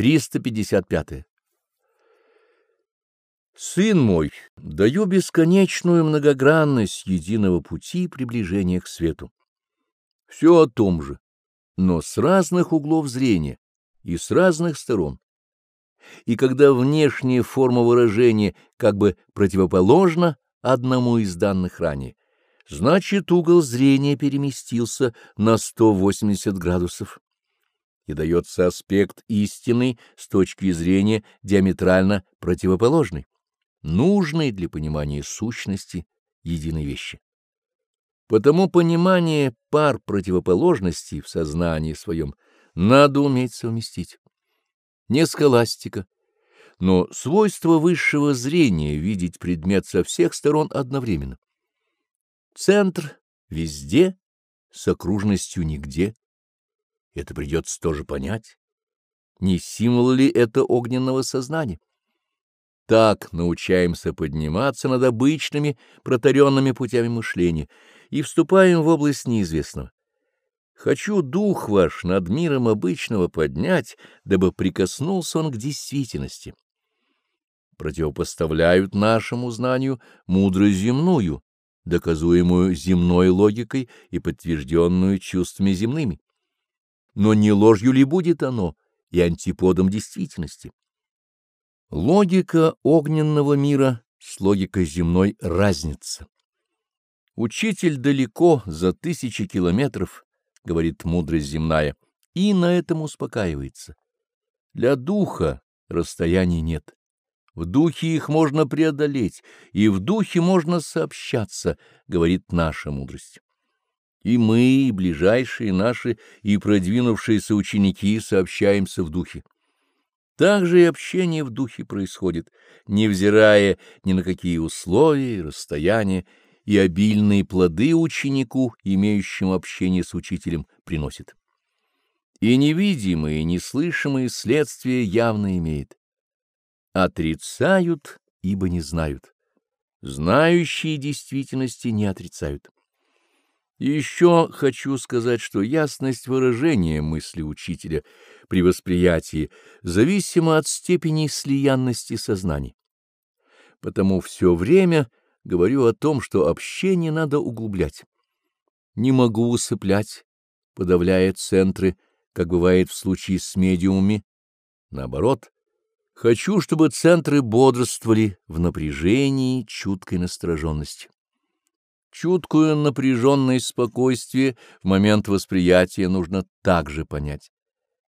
355. Сын мой, даю бесконечную многогранность единого пути приближения к свету. Все о том же, но с разных углов зрения и с разных сторон. И когда внешняя форма выражения как бы противоположна одному из данных ранее, значит угол зрения переместился на 180 градусов и дается аспект истины с точки зрения диаметрально противоположный, нужный для понимания сущности единой вещи. Потому понимание пар противоположностей в сознании своем надо уметь совместить. Не схоластика, но свойство высшего зрения видеть предмет со всех сторон одновременно. Центр везде, с окружностью нигде. Это придется тоже понять. Не символ ли это огненного сознания? Так научаемся подниматься над обычными протаренными путями мышления и вступаем в область неизвестного. Хочу дух ваш над миром обычного поднять, дабы прикоснулся он к действительности. Противопоставляют нашему знанию мудрость земную, доказуемую земной логикой и подтвержденную чувствами земными. Но не ложью ли будет оно и антиподом действительности? Логика огненного мира с логикой земной разница. Учитель далеко, за тысячи километров, говорит мудрость земная, и на этом успокаивается. Для духа расстояний нет. В духе их можно преодолеть, и в духе можно сообщаться, говорит наша мудрость. И мы, и ближайшие наши, и продвинувшиеся ученики сообщаемся в духе. Также и общение в духе происходит, невзирая ни на какие условия и расстояния, и обильные плоды ученику, имеющему общение с учителем, приносит. И невидимые, неслышимые следствия явно имеет. Отрицают, ибо не знают. Знающие действительности не отрицают. Еще хочу сказать, что ясность выражения мысли учителя при восприятии зависима от степени слиянности сознаний. Потому все время говорю о том, что общение надо углублять. Не могу усыплять, подавляя центры, как бывает в случае с медиумами. Наоборот, хочу, чтобы центры бодрствовали в напряжении чуткой настороженности. Чуткую напряженность спокойствие в момент восприятия нужно также понять.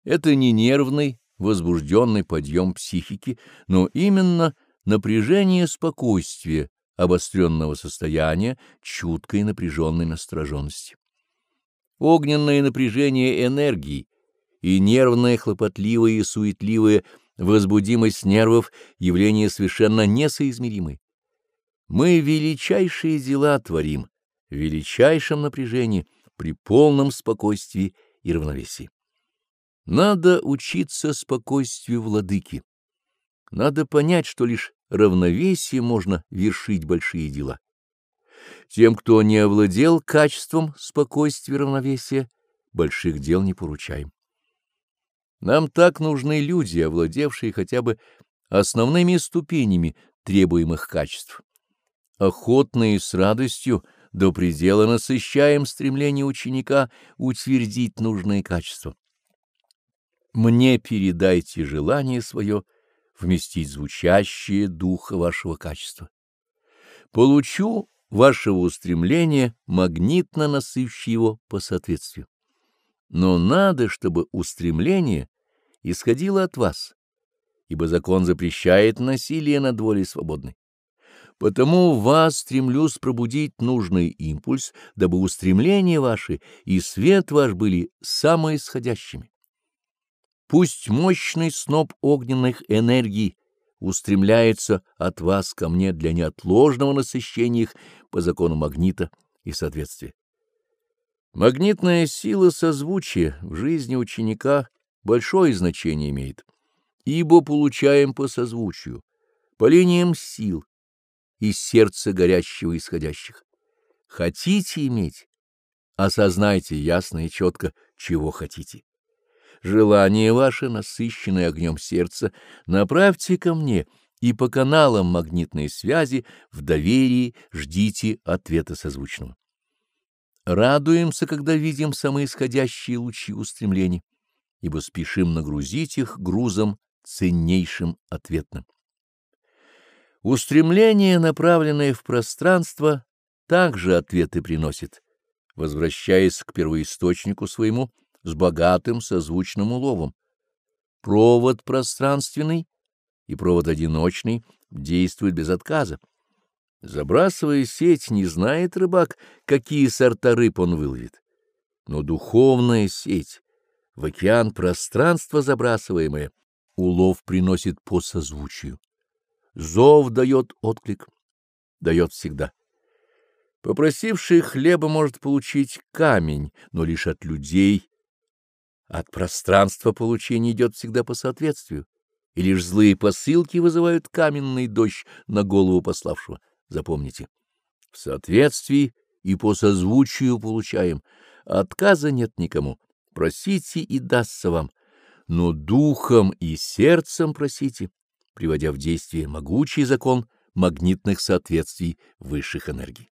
Это не нервный, возбужденный подъем психики, но именно напряжение спокойствия, обостренного состояния, чуткой напряженной настороженности. Огненное напряжение энергии и нервная, хлопотливая и суетливая возбудимость нервов — явления совершенно несоизмеримы. Мы величайшие дела творим в величайшем напряжении, при полном спокойствии и равновесии. Надо учиться спокойствию владыки. Надо понять, что лишь равновесие можно вершить большие дела. Тем, кто не овладел качеством спокойствия и равновесия, больших дел не поручаем. Нам так нужны люди, овладевшие хотя бы основными ступенями требуемых качеств охотно и с радостью до предела насыщаем стремление ученика утвердить нужные качества. Мне передайте желание свое вместить звучащее духа вашего качества. Получу вашего устремления, магнитно насыщи его по соответствию. Но надо, чтобы устремление исходило от вас, ибо закон запрещает насилие над волей свободной. Потому вас стремлюсь пробудить нужный импульс, дабы устремления ваши и свет ваш были самоисходящими. Пусть мощный сноп огненных энергий устремляется от вас ко мне для неотложного насыщения их по закону магнита и соответствия. Магнитная сила созвучия в жизни ученика большое значение имеет, ибо получаем по созвучию, по линиям сил, из сердца горящего исходящих. Хотите иметь? Осознайте ясно и четко, чего хотите. желание ваше, насыщенное огнем сердца, направьте ко мне и по каналам магнитной связи в доверии ждите ответа созвучного. Радуемся, когда видим самоисходящие лучи устремлений, ибо спешим нагрузить их грузом ценнейшим ответным. Устремление, направленное в пространство, также ответы приносит, возвращаясь к первоисточнику своему с богатым созвучным уловом. Провод пространственный и провод одиночный действуют без отказа. Забрасывая сеть, не знает рыбак, какие сорта рыб он выловит. Но духовная сеть, в океан пространства забрасываемое, улов приносит по созвучию. Зов дает отклик, дает всегда. Попросивший хлеба может получить камень, но лишь от людей. От пространства получение идет всегда по соответствию, и лишь злые посылки вызывают каменный дождь на голову пославшего. Запомните, в соответствии и по созвучию получаем, отказа нет никому. Просите и дастся вам, но духом и сердцем просите приводя в действие могучий закон магнитных соответствий высших энергий.